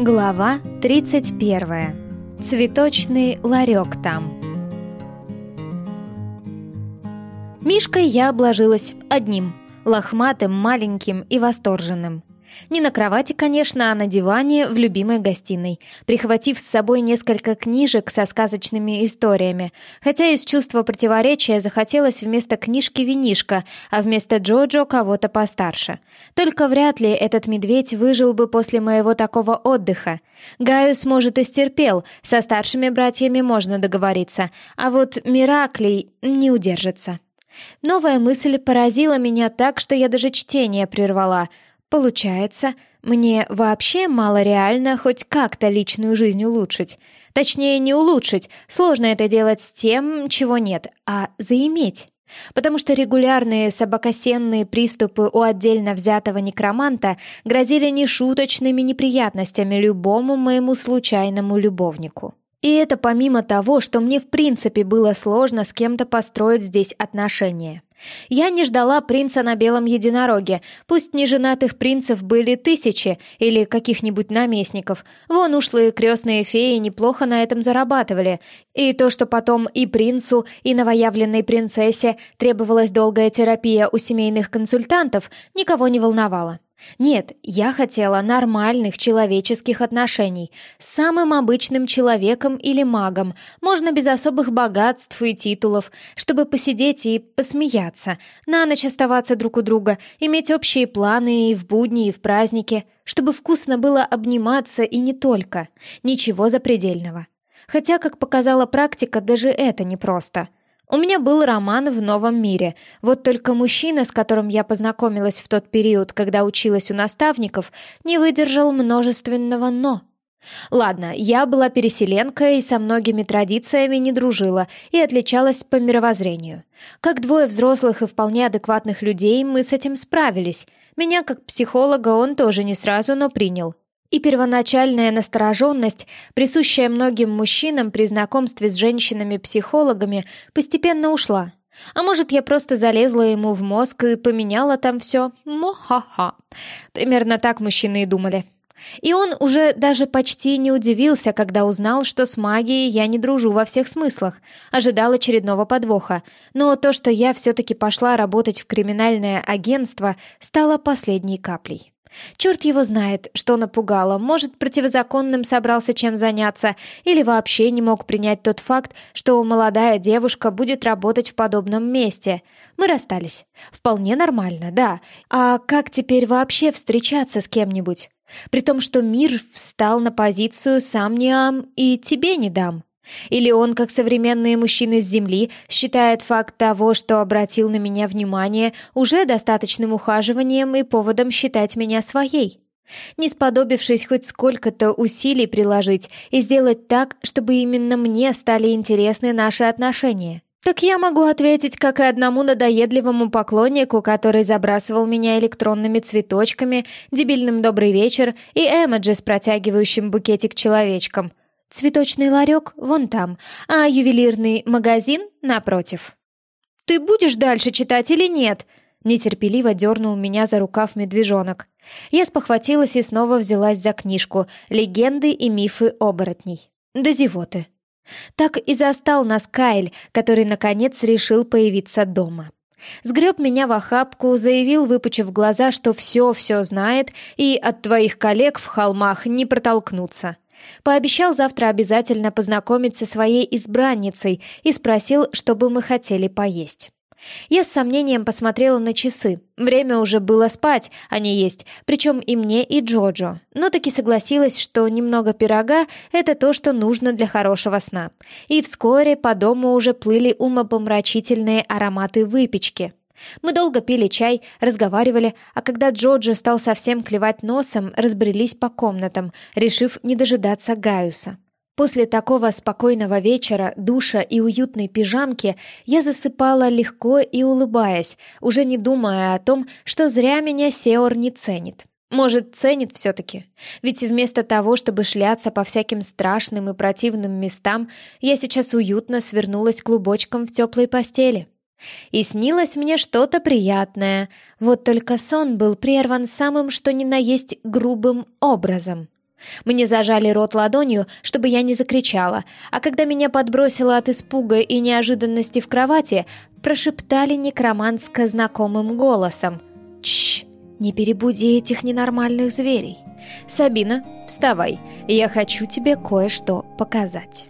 Глава 31. Цветочный ларек там. Мишкой я обложилась одним, лохматым, маленьким и восторженным. Не на кровати, конечно, а на диване в любимой гостиной, прихватив с собой несколько книжек со сказочными историями, хотя из чувства противоречия захотелось вместо книжки винишка, а вместо Джоджо кого-то постарше. Только вряд ли этот медведь выжил бы после моего такого отдыха. Гaius, может, и стерпел, со старшими братьями можно договориться, а вот Мираклей не удержится. Новая мысль поразила меня так, что я даже чтение прервала — Получается, мне вообще мало реально хоть как-то личную жизнь улучшить. Точнее, не улучшить, сложно это делать с тем, чего нет, а заиметь. Потому что регулярные собакосенные приступы у отдельно взятого некроманта грозили нешуточными неприятностями любому моему случайному любовнику. И это помимо того, что мне в принципе было сложно с кем-то построить здесь отношения. Я не ждала принца на белом единороге, пусть неженатых принцев были тысячи или каких-нибудь наместников. Вон ушлые крестные феи неплохо на этом зарабатывали. И то, что потом и принцу, и новоявленной принцессе требовалась долгая терапия у семейных консультантов, никого не волновало. Нет, я хотела нормальных человеческих отношений с самым обычным человеком или магом, можно без особых богатств и титулов, чтобы посидеть и посмеяться, на ночь оставаться друг у друга, иметь общие планы и в будни, и в праздники, чтобы вкусно было обниматься и не только, ничего запредельного. Хотя, как показала практика, даже это непросто — у меня был роман в новом мире, вот только мужчина, с которым я познакомилась в тот период, когда училась у наставников, не выдержал множественного «но». Ладно, я была переселенка и со многими традициями не дружила и отличалась по мировоззрению. Как двое взрослых и вполне адекватных людей мы с этим справились. Меня как психолога он тоже не сразу, но принял. И первоначальная настороженность, присущая многим мужчинам при знакомстве с женщинами-психологами, постепенно ушла. А может, я просто залезла ему в мозг и поменяла там все? Мо-ха-ха. Примерно так мужчины и думали. И он уже даже почти не удивился, когда узнал, что с магией я не дружу во всех смыслах. Ожидал очередного подвоха. Но то, что я все-таки пошла работать в криминальное агентство, стало последней каплей. Черт его знает, что напугало. Может, противозаконным собрался чем заняться, или вообще не мог принять тот факт, что молодая девушка будет работать в подобном месте. Мы расстались. Вполне нормально, да. А как теперь вообще встречаться с кем-нибудь? При том, что мир встал на позицию «сам не ам» и «тебе не дам». Или он, как современные мужчины с Земли, считает факт того, что обратил на меня внимание, уже достаточным ухаживанием и поводом считать меня своей? Не сподобившись хоть сколько-то усилий приложить и сделать так, чтобы именно мне стали интересны наши отношения. Так я могу ответить, как и одному надоедливому поклоннику, который забрасывал меня электронными цветочками, дебильным добрый вечер и эмоджи с протягивающим букетик человечком. Цветочный ларек вон там, а ювелирный магазин напротив. «Ты будешь дальше читать или нет?» Нетерпеливо дернул меня за рукав медвежонок. Я спохватилась и снова взялась за книжку «Легенды и мифы оборотней». До зевоты. Так и застал нас Кайль, который, наконец, решил появиться дома. Сгреб меня в охапку, заявил, выпучив глаза, что все-все знает, и от твоих коллег в холмах не протолкнуться. Пообещал завтра обязательно познакомиться со своей избранницей и спросил, чтобы мы хотели поесть. Я с сомнением посмотрела на часы. Время уже было спать, а не есть, причем и мне, и Джоджо. Но таки согласилась, что немного пирога — это то, что нужно для хорошего сна. И вскоре по дому уже плыли умопомрачительные ароматы выпечки. Мы долго пили чай, разговаривали, а когда Джоджо стал совсем клевать носом, разбрелись по комнатам, решив не дожидаться Гаюса. После такого спокойного вечера, душа и уютной пижамки я засыпала легко и улыбаясь, уже не думая о том, что зря меня Сеор не ценит. Может, ценит все-таки. Ведь вместо того, чтобы шляться по всяким страшным и противным местам, я сейчас уютно свернулась клубочком в теплой постели. И снилось мне что-то приятное, вот только сон был прерван самым что ни на есть грубым образом. Мне зажали рот ладонью, чтобы я не закричала, а когда меня подбросило от испуга и неожиданности в кровати, прошептали некроманско знакомым голосом. «Чш, не перебуди этих ненормальных зверей. Сабина, вставай, я хочу тебе кое-что показать».